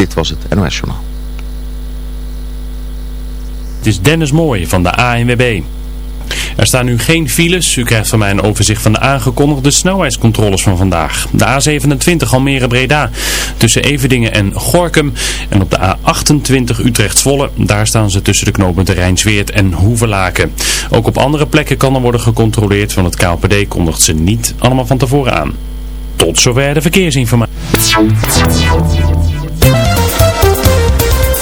Dit was het NOS Journaal. Het is Dennis Mooij van de ANWB. Er staan nu geen files. U krijgt van mij een overzicht van de aangekondigde snelheidscontroles van vandaag. De A27 Almere-Breda tussen Everdingen en Gorkum. En op de A28 Utrecht-Zwolle. Daar staan ze tussen de knopen de Rijnsweert en Hoevelaken. Ook op andere plekken kan er worden gecontroleerd. Van het KLPD kondigt ze niet allemaal van tevoren aan. Tot zover de verkeersinformatie.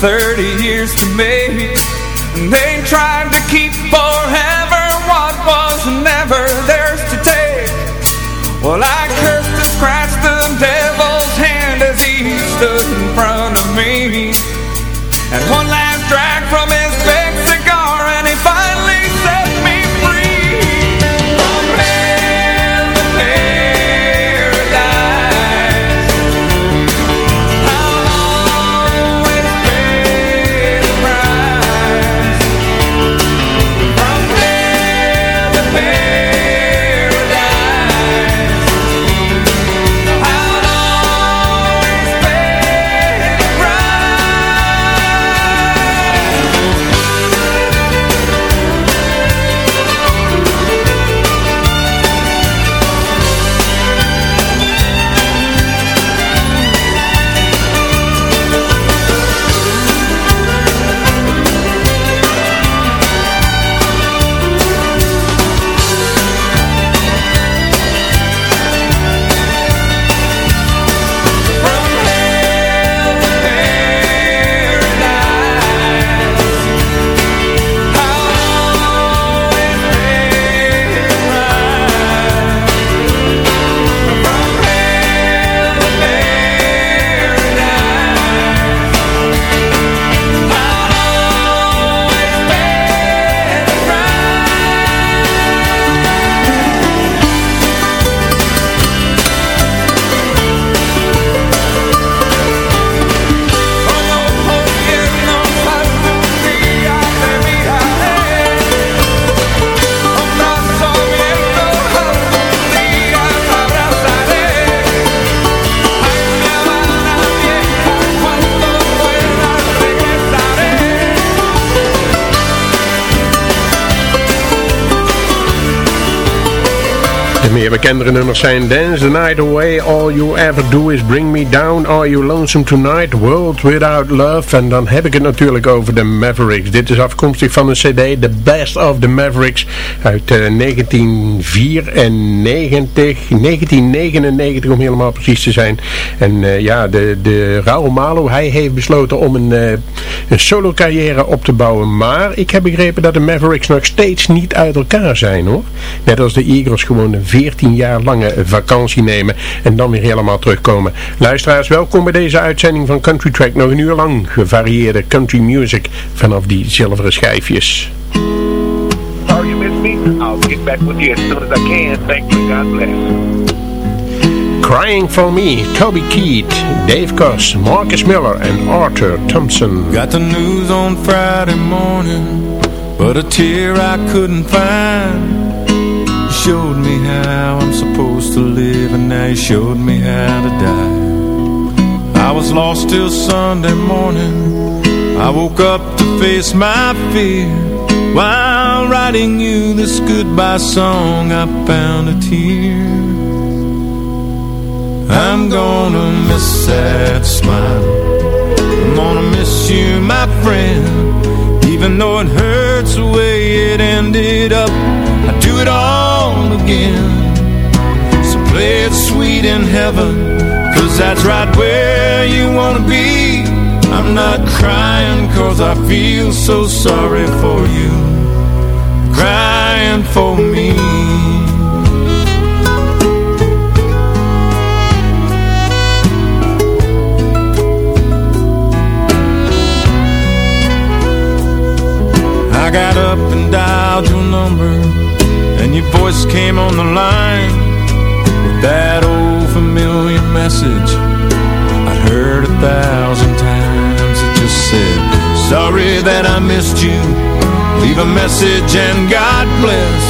30 years to make They tried to keep forever what was never theirs to take Well I meer bekendere nummers zijn Dance the Night Away, All You Ever Do Is Bring Me Down, Are You Lonesome Tonight, World Without Love. En dan heb ik het natuurlijk over de Mavericks. Dit is afkomstig van een cd, The Best of the Mavericks, uit 1994, eh, 1999 om helemaal precies te zijn. En uh, ja, de, de Raul Malo, hij heeft besloten om een, uh, een solo carrière op te bouwen. Maar ik heb begrepen dat de Mavericks nog steeds niet uit elkaar zijn hoor. Net als de Eagles gewoon een 14 jaar lange vakantie nemen en dan weer helemaal terugkomen. Luisteraars, welkom bij deze uitzending van Country Track. Nog een uur lang gevarieerde country music vanaf die zilveren schijfjes. Sorry you missed me. I'll get back with you as soon as I can. Thank you. God bless. Crying for Me, Toby Keith, Dave Koss, Marcus Miller and Arthur Thompson. Got the news on Friday morning, but a tear I couldn't find. Showed me how I'm supposed to live And now you showed me how to die. I was lost till Sunday morning. I woke up to face my fear. While writing you this goodbye song I found a tear. I'm gonna miss that smile. I'm gonna miss you, my friend. Even though it hurts the way it ended up I do it all again. So play it sweet in heaven Cause that's right where you wanna be. I'm not crying cause I feel so sorry for you. Crying for me. I got up and dialed your number your voice came on the line. With that old familiar message I'd heard a thousand times. It just said Sorry that I missed you. Leave a message and God bless.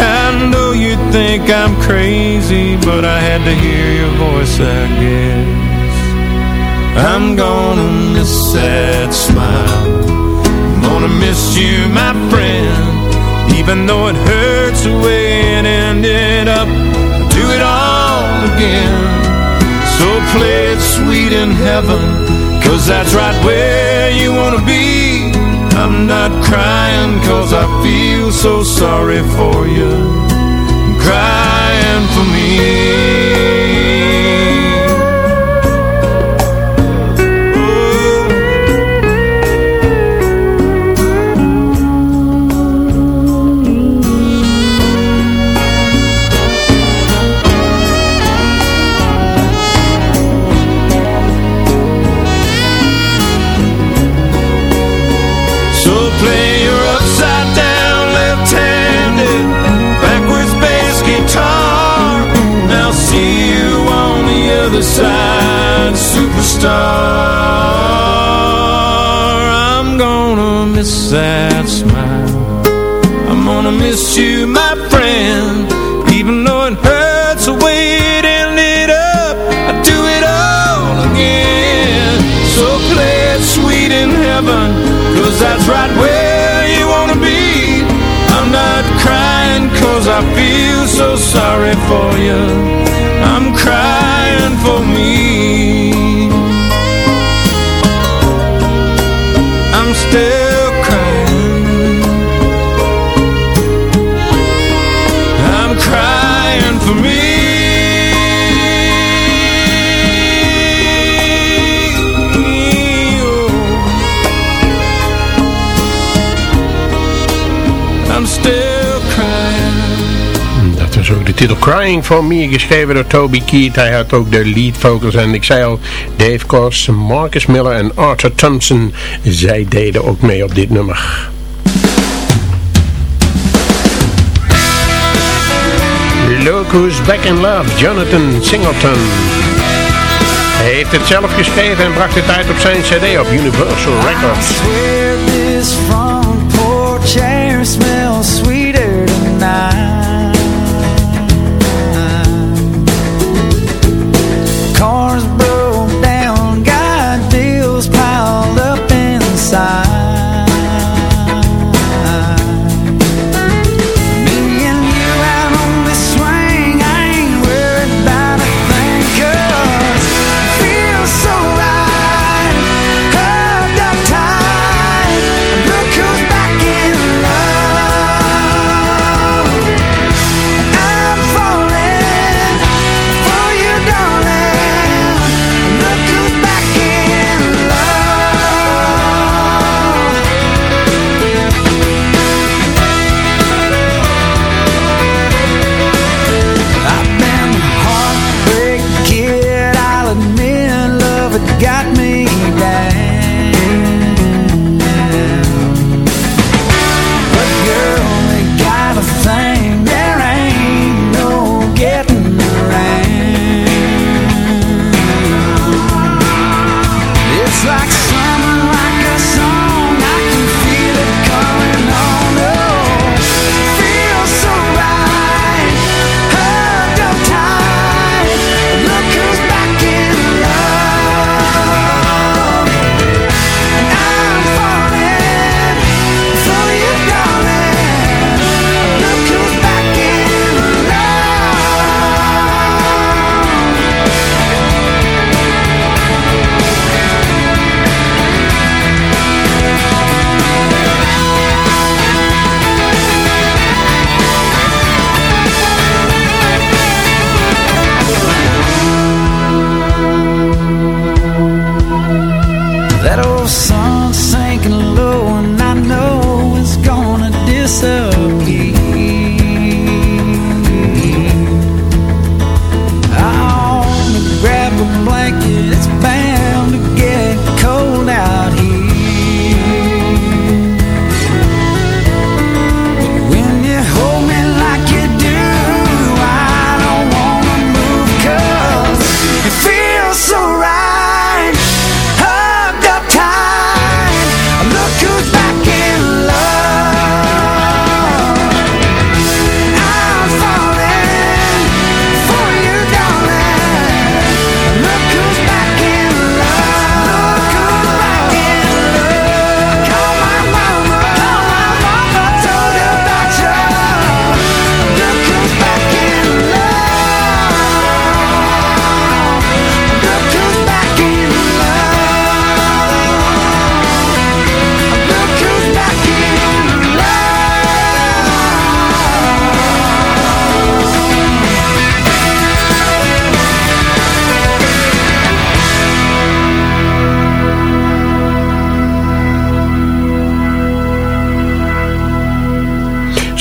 I know you think I'm crazy But I had to hear your voice I guess. I'm gonna miss that smile. I'm gonna miss you my friend even though it hurts the way it ended up Do it all again. So play it sweet in heaven Cause that's right where you wanna be. I'm not crying cause I feel so sorry for you. I'm crying for me that smile. I'm gonna miss you, my friend. Even though it hurts the way it up. I'd do it all again. So play it sweet in heaven Cause that's right where you wanna be. I'm not crying cause I feel so sorry for you. I'm crying for me titel Crying For Me, geschreven door Toby Keith. Hij had ook de lead vocals en ik zei al, Dave Koss, Marcus Miller en Arthur Thompson. Zij deden ook mee op dit nummer. Look Who's Back in Love, Jonathan Singleton. Hij heeft het zelf geschreven en bracht het uit op zijn cd op Universal Records.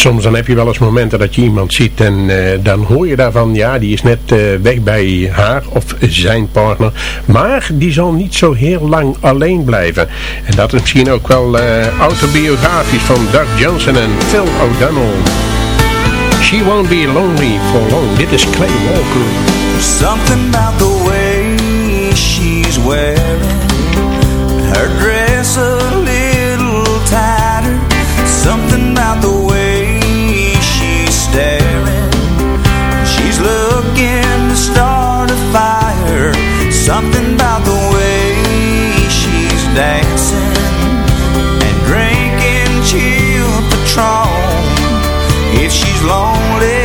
soms dan heb je wel eens momenten dat je iemand ziet en eh, dan hoor je daarvan, ja, die is net eh, weg bij haar of zijn partner. Maar die zal niet zo heel lang alleen blijven. En dat is misschien ook wel eh, autobiografisch van Doug Johnson en Phil O'Donnell. She won't be lonely for long. Dit is Clay Walker. Something about the way she's wearing her dress. lonely.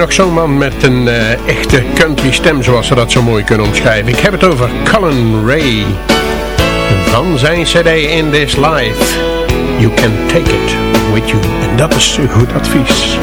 nog zo'n man met een eh, echte country stem, zoals ze dat zo mooi kunnen omschrijven. Ik heb het over Colin Ray. Van zijn cd In This Life. You can take it with you. En dat is een goed advies.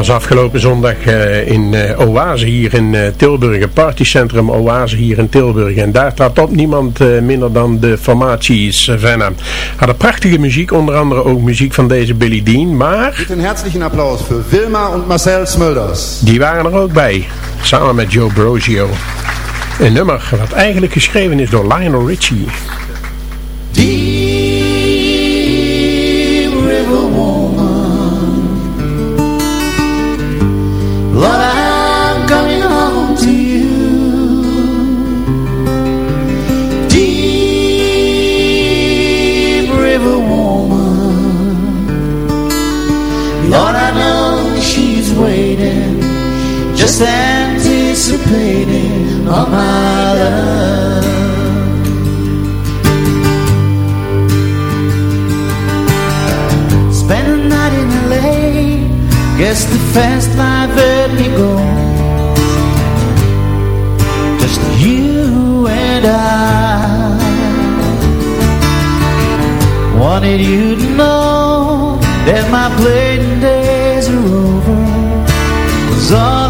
Was afgelopen zondag uh, in uh, Oase hier in uh, Tilburg, het partycentrum Oase hier in Tilburg. En daar trad op niemand minder dan de formatie Savannah. Hadden prachtige muziek, onder andere ook muziek van deze Billy Dean, maar... Een herzlichen applaus voor Wilma en Marcel Smulders. Die waren er ook bij, samen met Joe Brosio. Een nummer wat eigenlijk geschreven is door Lionel Richie. just anticipating all oh my love. Spend a night in LA, guess the fast life let me go. Just you and I. Wanted you to know that my playing days are over. Cause all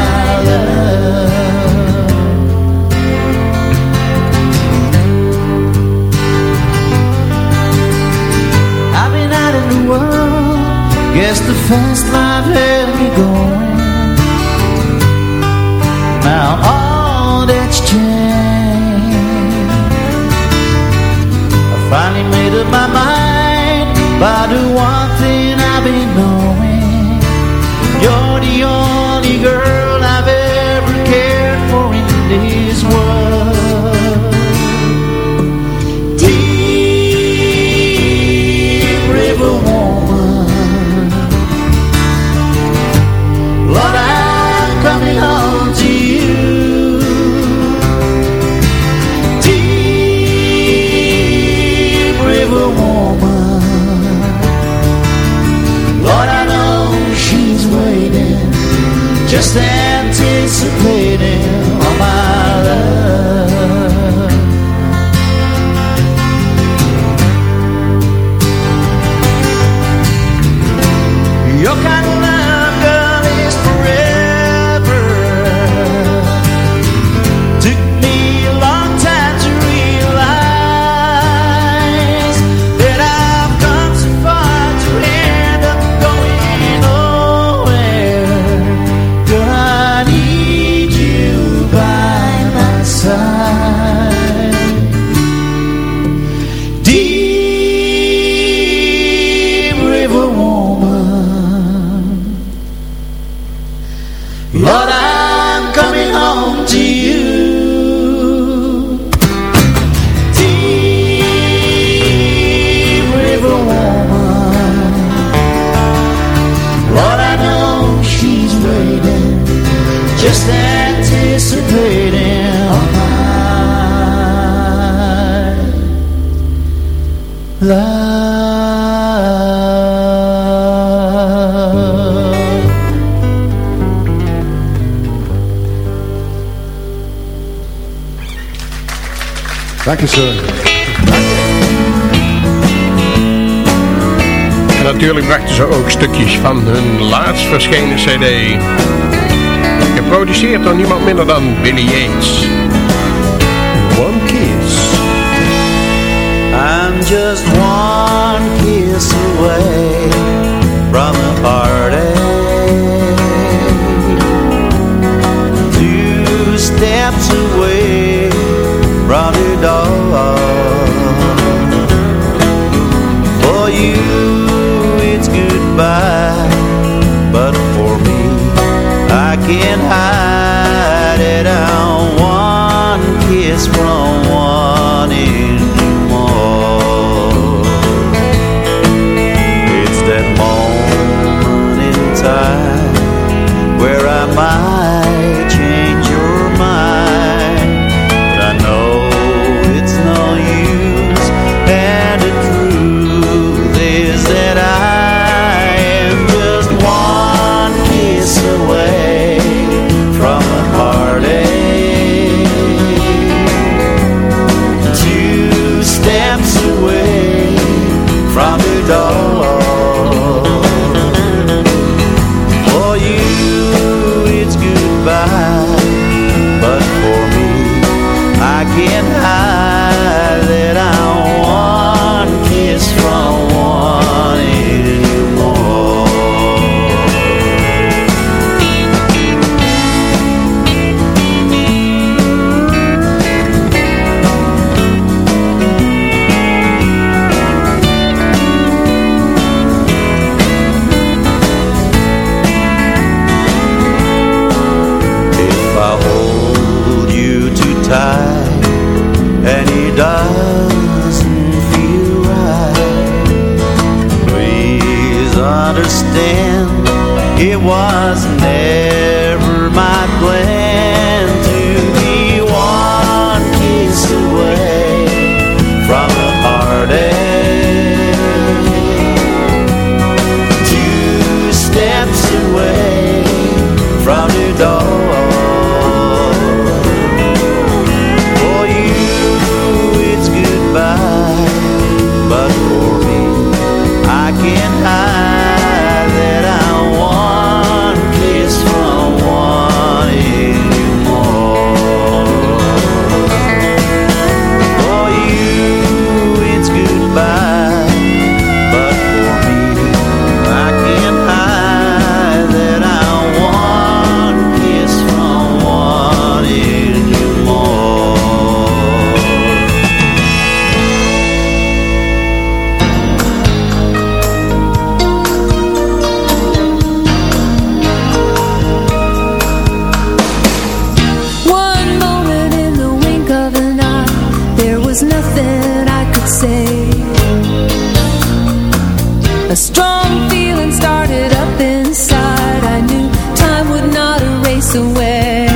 Guess the fast life had me going Now all that's changed. I finally made up my mind Just anticipating Dankeschön. En natuurlijk brachten ze ook stukjes van hun laatst verschenen cd. Geproduceerd door niemand minder dan Billy Yates. One Kiss. I'm just one kiss away from the party. you, it's goodbye. that I could say. A strong feeling started up inside. I knew time would not erase away.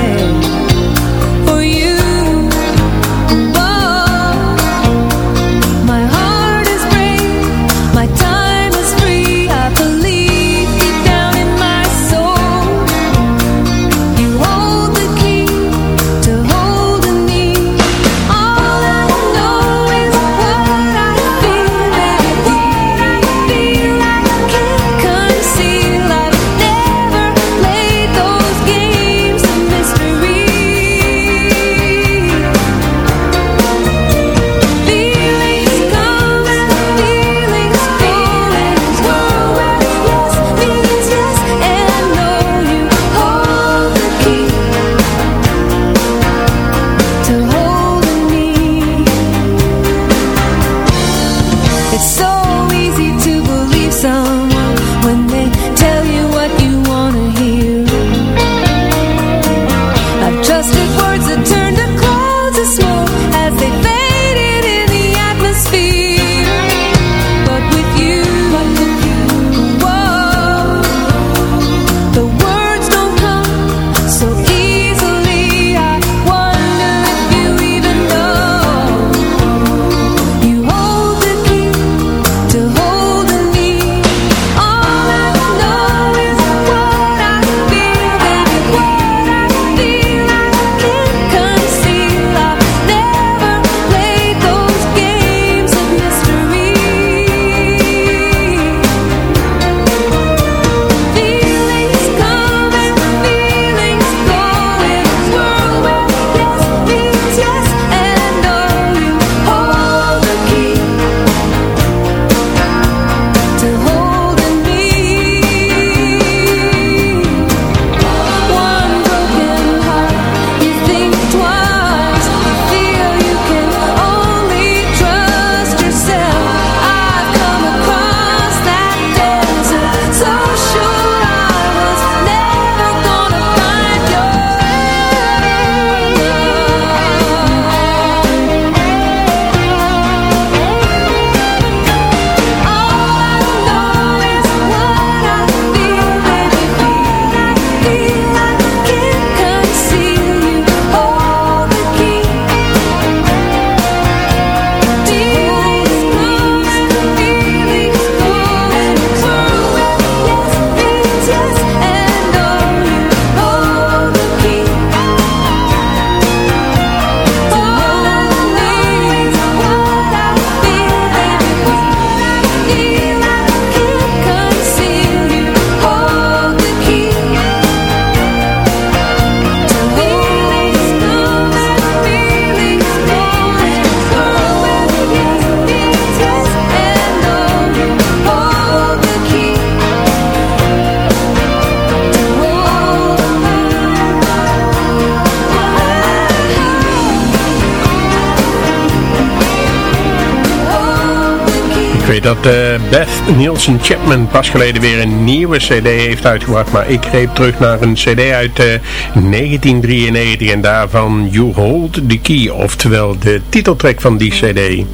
Uh, Beth Nielsen Chapman pas geleden weer een nieuwe cd heeft uitgebracht. Maar ik greep terug naar een cd uit uh, 1993 en daarvan You Hold the Key. Oftewel de titeltrack van die cd.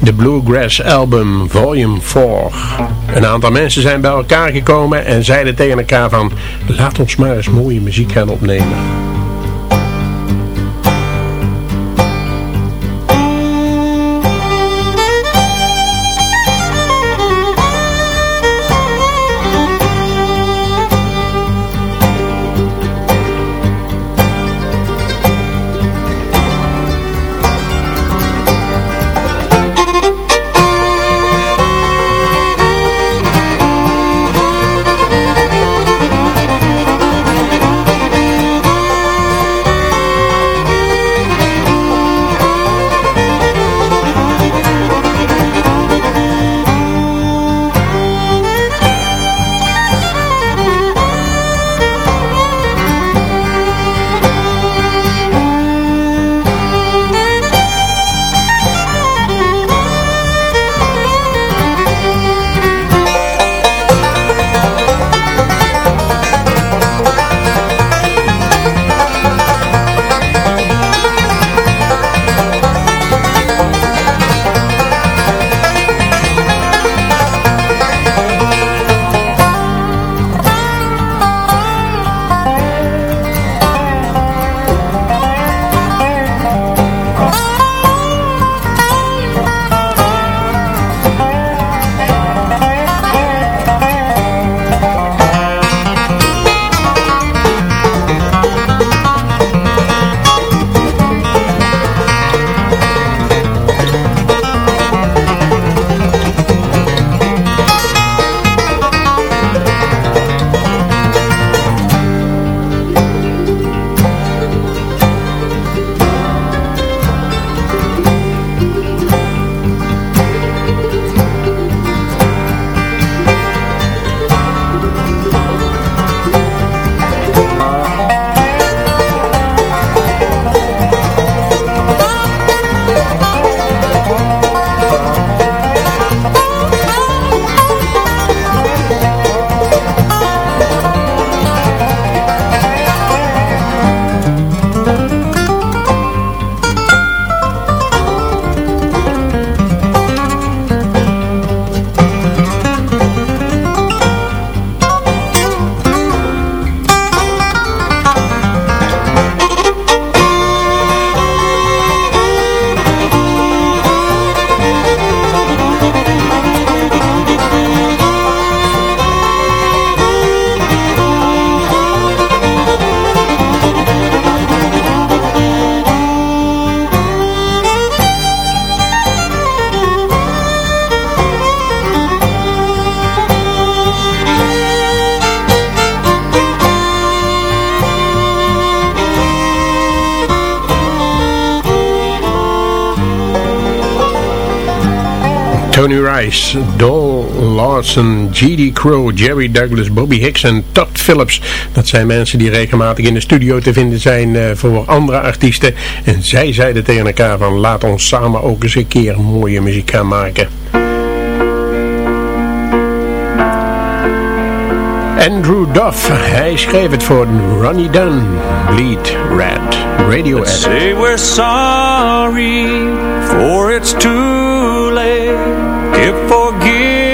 De Bluegrass Album Volume 4. Een aantal mensen zijn bij elkaar gekomen en zeiden tegen elkaar van... Laat ons maar eens mooie muziek gaan opnemen. Lawson, G.D. Crow, Jerry Douglas, Bobby Hicks en Todd Phillips. Dat zijn mensen die regelmatig in de studio te vinden zijn uh, voor andere artiesten. En zij zeiden tegen elkaar van laat ons samen ook eens een keer mooie muziek gaan maken. Andrew Duff, hij schreef het voor Ronnie Dunn, Bleed Red, Radio Let's say we're sorry, for it's too late. Give forgiveness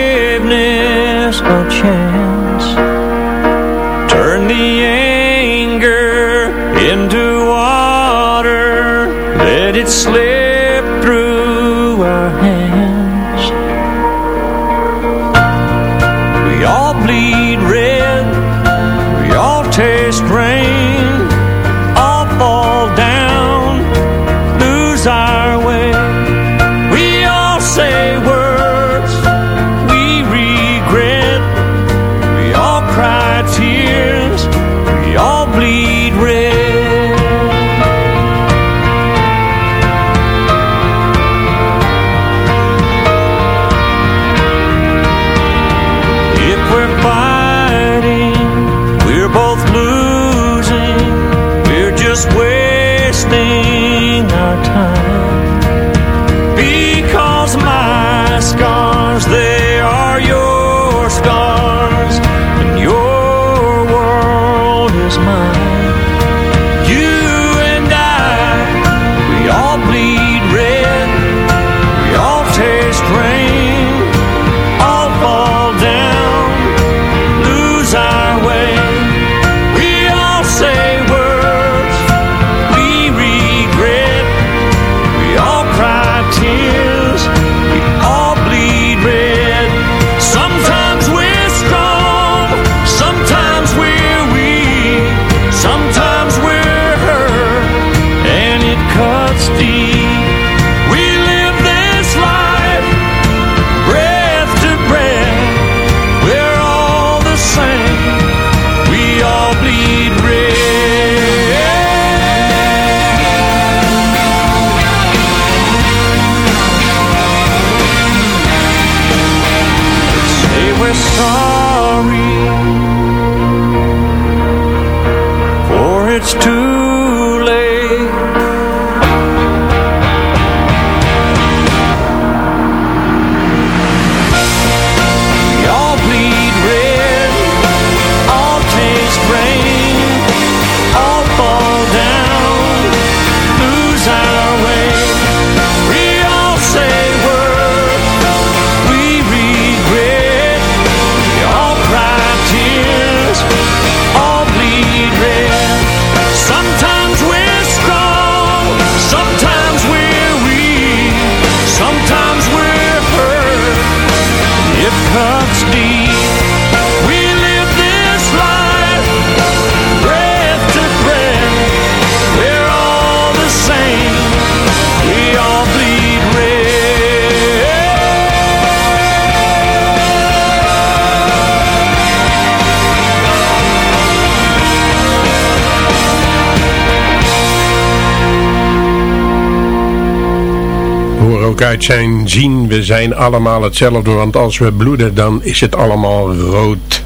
zijn zien, we zijn allemaal hetzelfde, want als we bloeden, dan is het allemaal rood.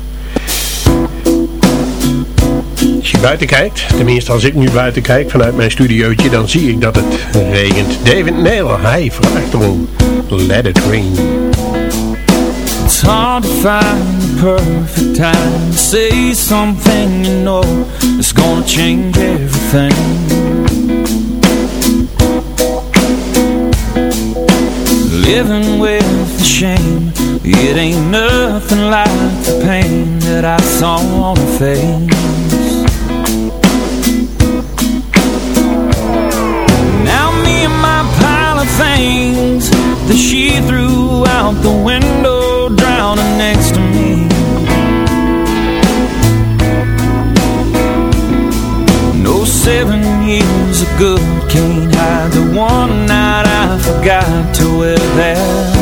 Als je buiten kijkt, tenminste als ik nu buiten kijk vanuit mijn studiootje, dan zie ik dat het regent. David Nail, hij vraagt erom, let it rain. It's hard to find perfect time say something you know is gonna change everything. Living with the shame, it ain't nothing like the pain that I saw on her face. Now me and my pile of things that she threw out the window drowning next to me. Seven years good can't hide the one night I forgot to wear that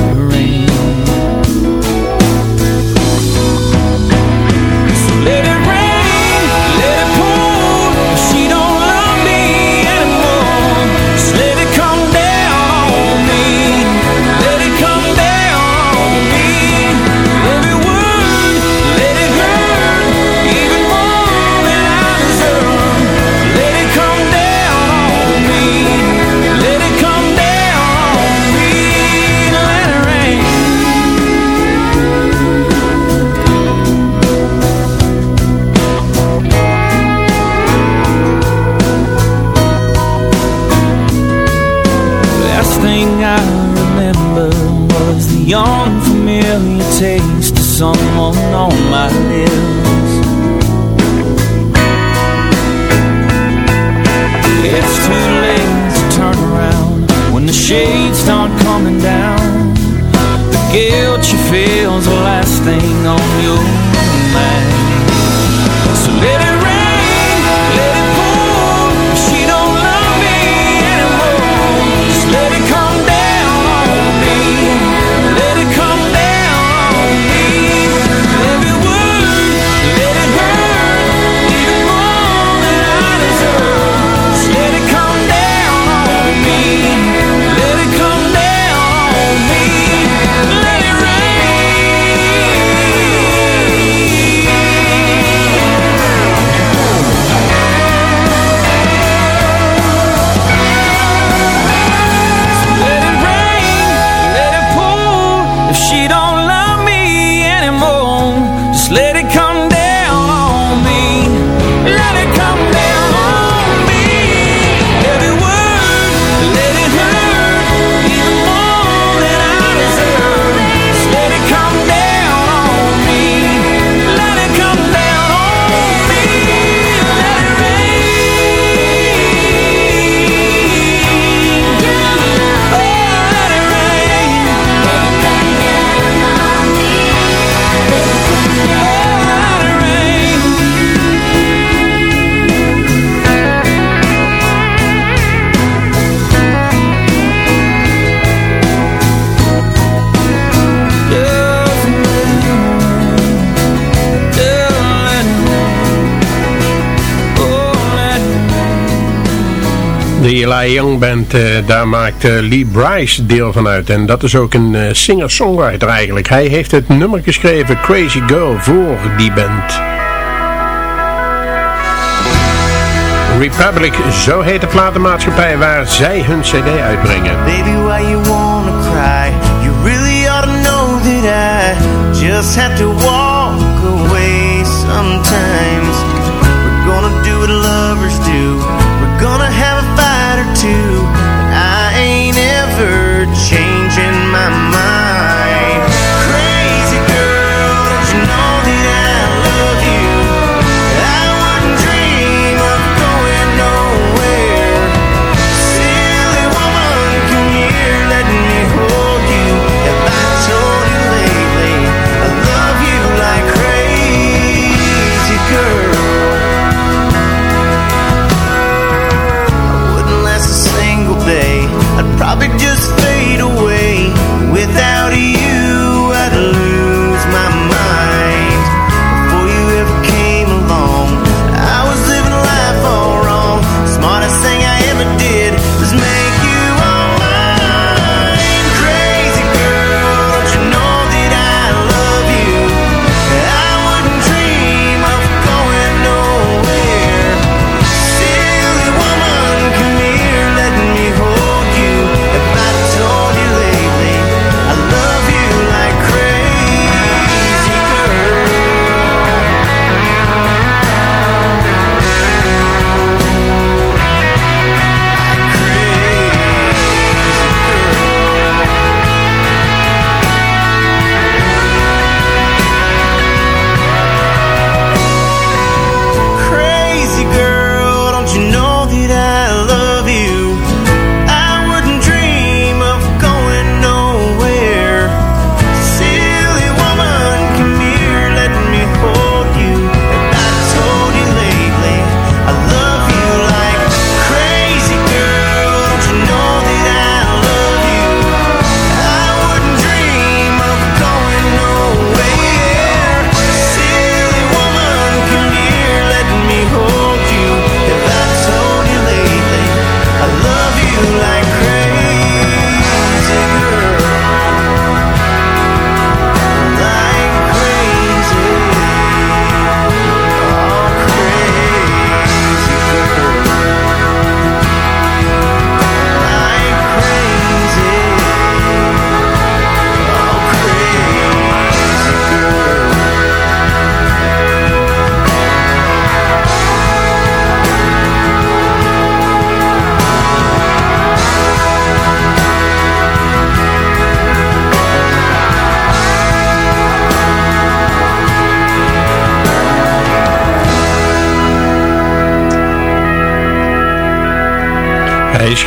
someone on my lips. It's too late to turn around when the shades start coming down. The guilt you feel's the last thing on your Neil Young Band, eh, daar maakt eh, Lee Bryce deel van uit. En dat is ook een eh, singer-songwriter eigenlijk. Hij heeft het nummer geschreven Crazy Girl voor die band. Republic, zo heet de platenmaatschappij waar zij hun cd uitbrengen. Baby, why you wanna cry? You really ought to know that I just to walk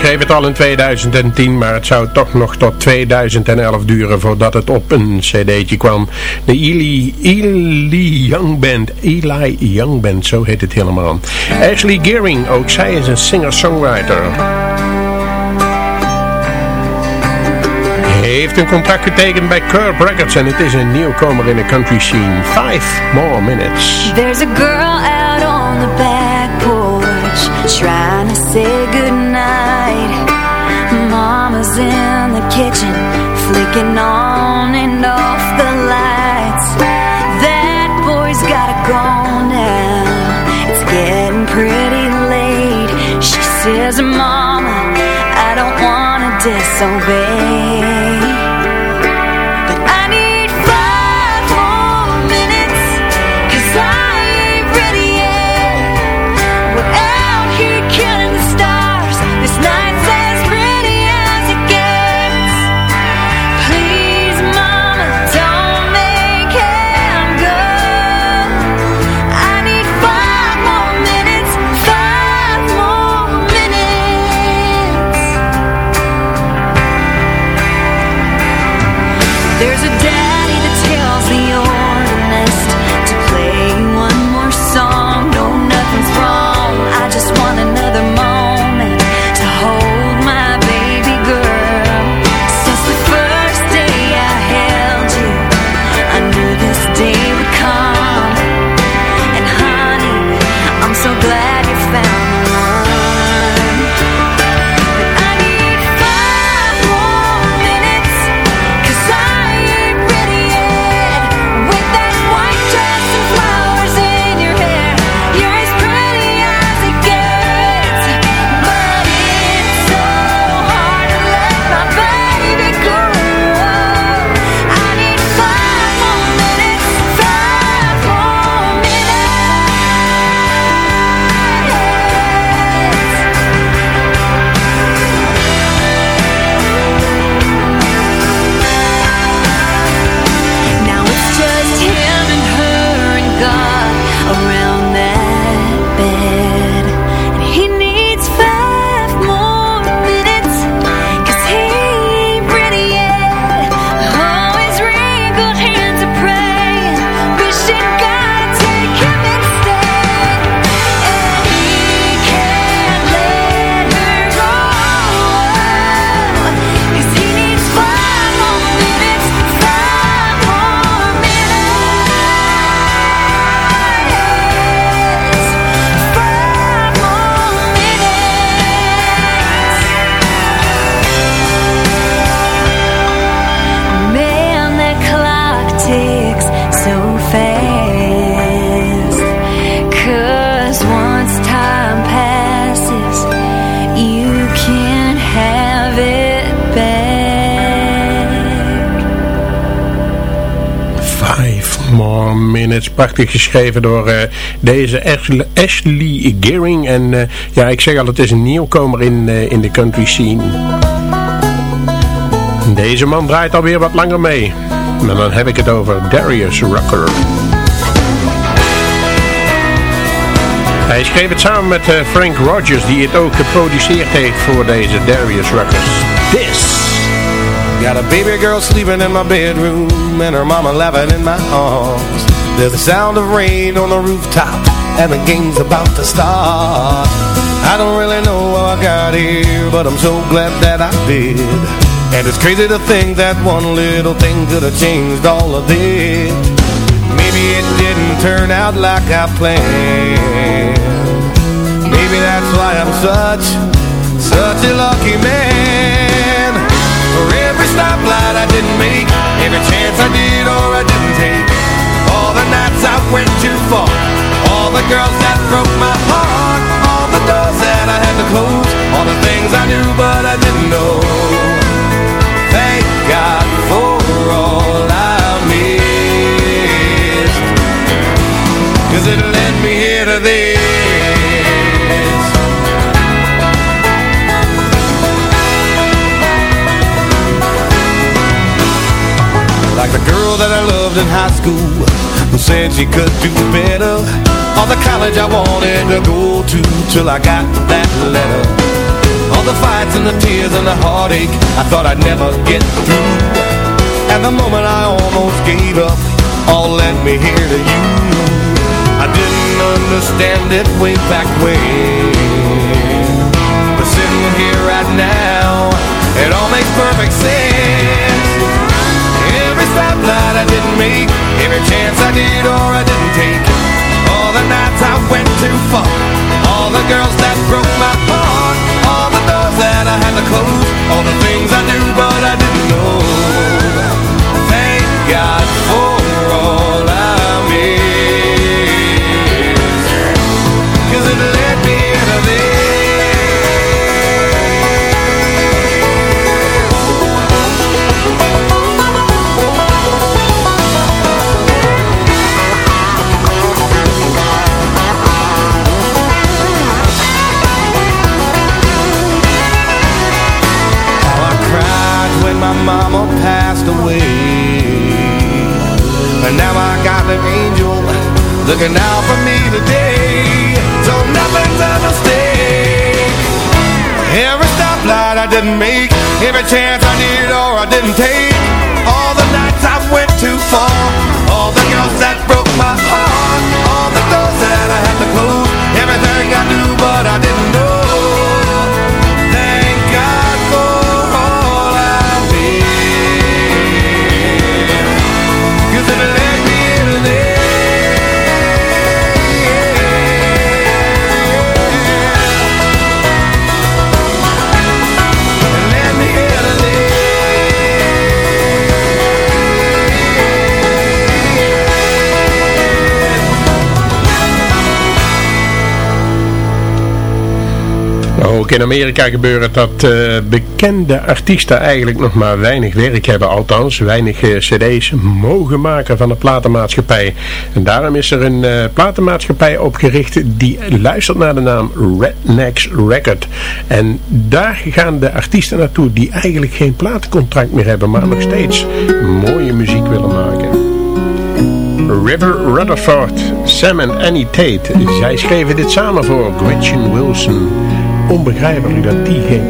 schreef het al in 2010, maar het zou toch nog tot 2011 duren voordat het op een cd'tje kwam. De Eli, Eli Young Band, Eli Young Band, zo heet het helemaal. Ashley Gearing, ook zij is een singer-songwriter. Heeft een contract getekend bij Curb Records en het is een nieuwkomer in de country scene. Five more minutes. There's a girl out on the back porch trying to say in the kitchen, flicking on and Prachtig geschreven door eh, deze Ashley, Gearing. En eh, ja, ik zeg al, het is een nieuwkomer in, eh, in de country scene. Deze man draait alweer wat langer mee. Maar dan heb ik het over Darius Rucker. Hij schreef het samen met Frank Rogers, die het ook geproduceerd heeft voor deze Darius Ruckers. This. Got a baby girl sleeping in my bedroom And her mama laughing in my arms There's the sound of rain on the rooftop And the game's about to start. I don't really know how I got here But I'm so glad that I did. And it's crazy to think that one little thing Could have changed all of this. Maybe it didn't turn out like I planned. Maybe that's why I'm such Such a lucky man. For every stoplight I didn't make Every chance I did or I didn't take nights I went too far. All the girls that broke my heart All the doors that I had to close All the things I knew but I didn't know. Thank God for all I missed. Cause it led me here to this. Like the girl that I loved in high school Said she could do better. All the college I wanted to go to Till I got that letter. All the fights and the tears and the heartache I thought I'd never get through. And the moment I almost gave up All led me here to you. I didn't understand it way back when. But sitting here right now It all makes perfect sense stoplight I didn't make Every chance I did or I didn't take. All the nights I went too far. All the girls that broke my heart. All the doors that I had to close. All the things I knew but I didn't know And now I got an angel looking out for me today. So nothing's a mistake. Every stoplight I didn't make Every chance I did or I didn't take. All the nights I went too far Ook in Amerika gebeurt dat eh, bekende artiesten eigenlijk nog maar weinig werk hebben. Althans, weinig eh, cd's mogen maken van de platenmaatschappij. En daarom is er een eh, platenmaatschappij opgericht die luistert naar de naam Rednecks Record. En daar gaan de artiesten naartoe die eigenlijk geen platencontract meer hebben, maar nog steeds mooie muziek willen maken. River Rutherford, Sam en Annie Tate. Zij schreven dit samen voor Gretchen Wilson. Onbegrijpelijk dat die geen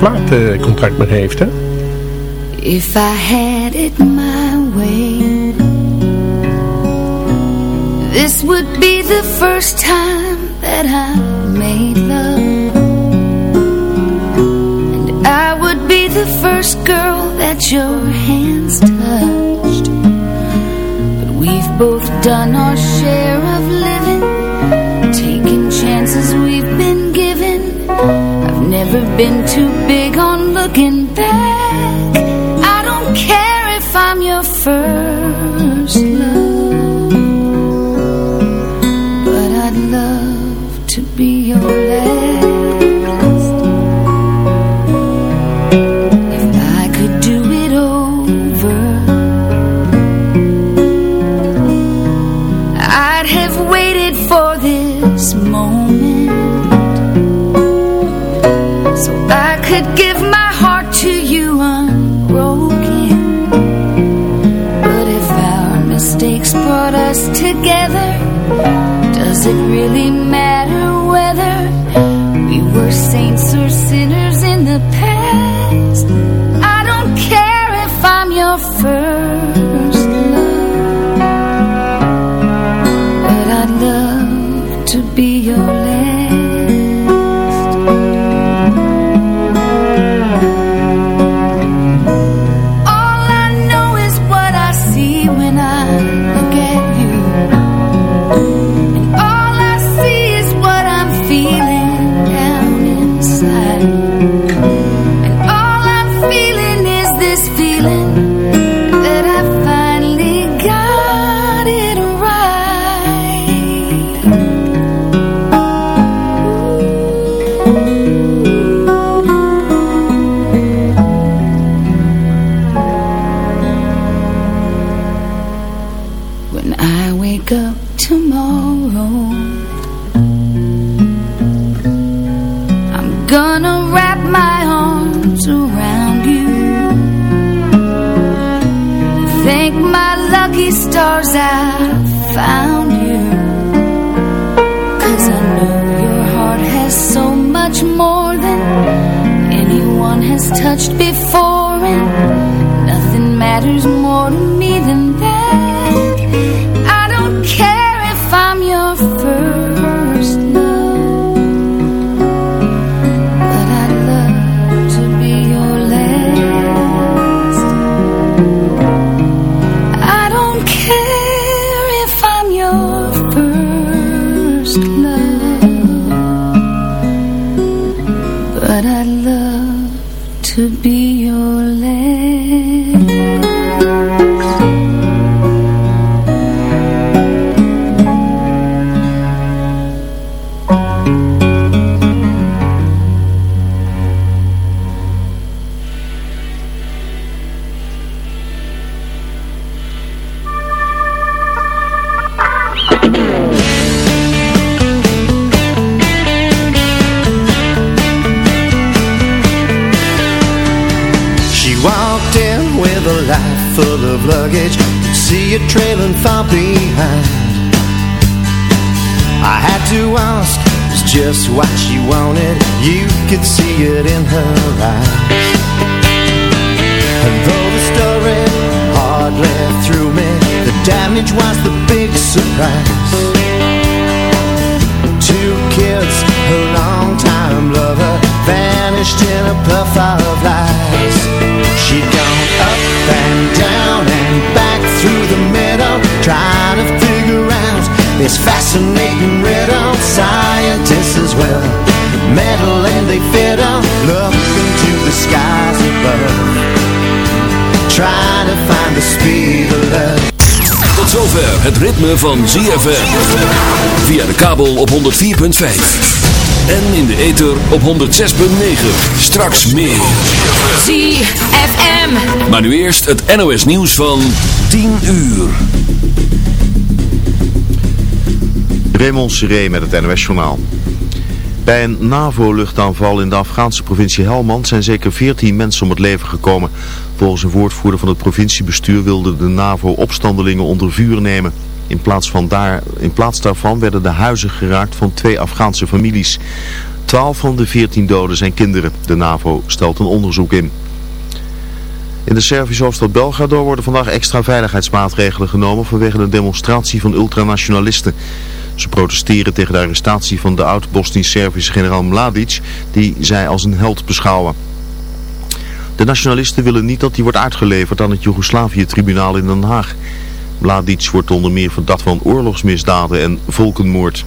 platencontract meer heeft, hè? If I had it my way This would be the first time that I made love. And I would be the first girl that your hands touched. But we've both done our share of living Taking chances we've been given I've never been too big on looking back. I don't care if I'm your first love But I'd love to be your last give my But I'd love to be your last just what she wanted. You could see it in her eyes. And though the story hardly threw me The damage was the big surprise. Two kids, her longtime lover Vanished in a puff of lies. She'd gone up and down and back through the middle figure this fascinating riddle Scientists as well Metal and they fiddle Look into the skies above Trying to find the speed of love Tot zover het ritme van ZFM. Via de kabel op 104.5. En in de ether op 106.9. Straks meer. ZFM. Maar nu eerst het NOS nieuws van 10 uur. Raymond Seré met het NOS-journaal. Bij een NAVO-luchtaanval in de Afghaanse provincie Helmand zijn zeker 14 mensen om het leven gekomen. Volgens een woordvoerder van het provinciebestuur wilde de NAVO opstandelingen onder vuur nemen. In plaats, van daar, in plaats daarvan werden de huizen geraakt van twee Afghaanse families. 12 van de 14 doden zijn kinderen. De NAVO stelt een onderzoek in. In de Servische hoofdstad Belgrado worden vandaag extra veiligheidsmaatregelen genomen vanwege de demonstratie van ultranationalisten. Ze protesteren tegen de arrestatie van de oud-Bosnisch-Servische generaal Mladic, die zij als een held beschouwen. De nationalisten willen niet dat hij wordt uitgeleverd aan het Joegoslavië-tribunaal in Den Haag. Mladic wordt onder meer verdacht van oorlogsmisdaden en volkenmoord.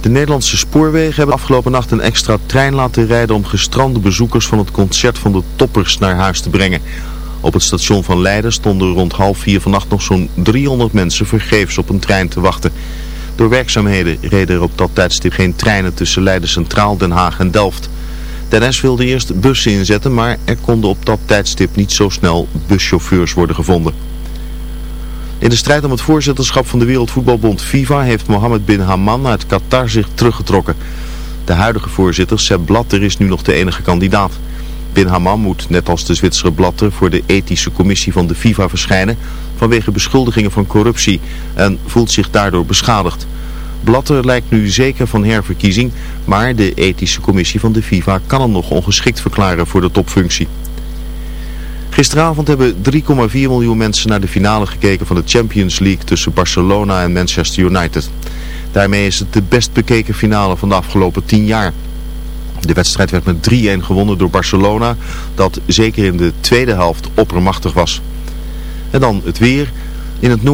De Nederlandse spoorwegen hebben afgelopen nacht een extra trein laten rijden om gestrande bezoekers van het concert van de toppers naar huis te brengen. Op het station van Leiden stonden rond half vier vannacht nog zo'n 300 mensen vergeefs op een trein te wachten. Door werkzaamheden reden er op dat tijdstip geen treinen tussen Leiden Centraal, Den Haag en Delft. De NS wilde eerst bussen inzetten, maar er konden op dat tijdstip niet zo snel buschauffeurs worden gevonden. In de strijd om het voorzitterschap van de Wereldvoetbalbond FIFA heeft Mohammed bin Haman uit Qatar zich teruggetrokken. De huidige voorzitter, Sepp Blatter, is nu nog de enige kandidaat. Bin Haman moet, net als de Zwitsere Blatter, voor de ethische commissie van de FIFA verschijnen vanwege beschuldigingen van corruptie en voelt zich daardoor beschadigd. Blatter lijkt nu zeker van herverkiezing, maar de ethische commissie van de FIFA kan hem nog ongeschikt verklaren voor de topfunctie. Gisteravond hebben 3,4 miljoen mensen naar de finale gekeken van de Champions League tussen Barcelona en Manchester United. Daarmee is het de best bekeken finale van de afgelopen 10 jaar. De wedstrijd werd met 3-1 gewonnen door Barcelona, dat zeker in de tweede helft oppermachtig was. En dan het weer. In het noorden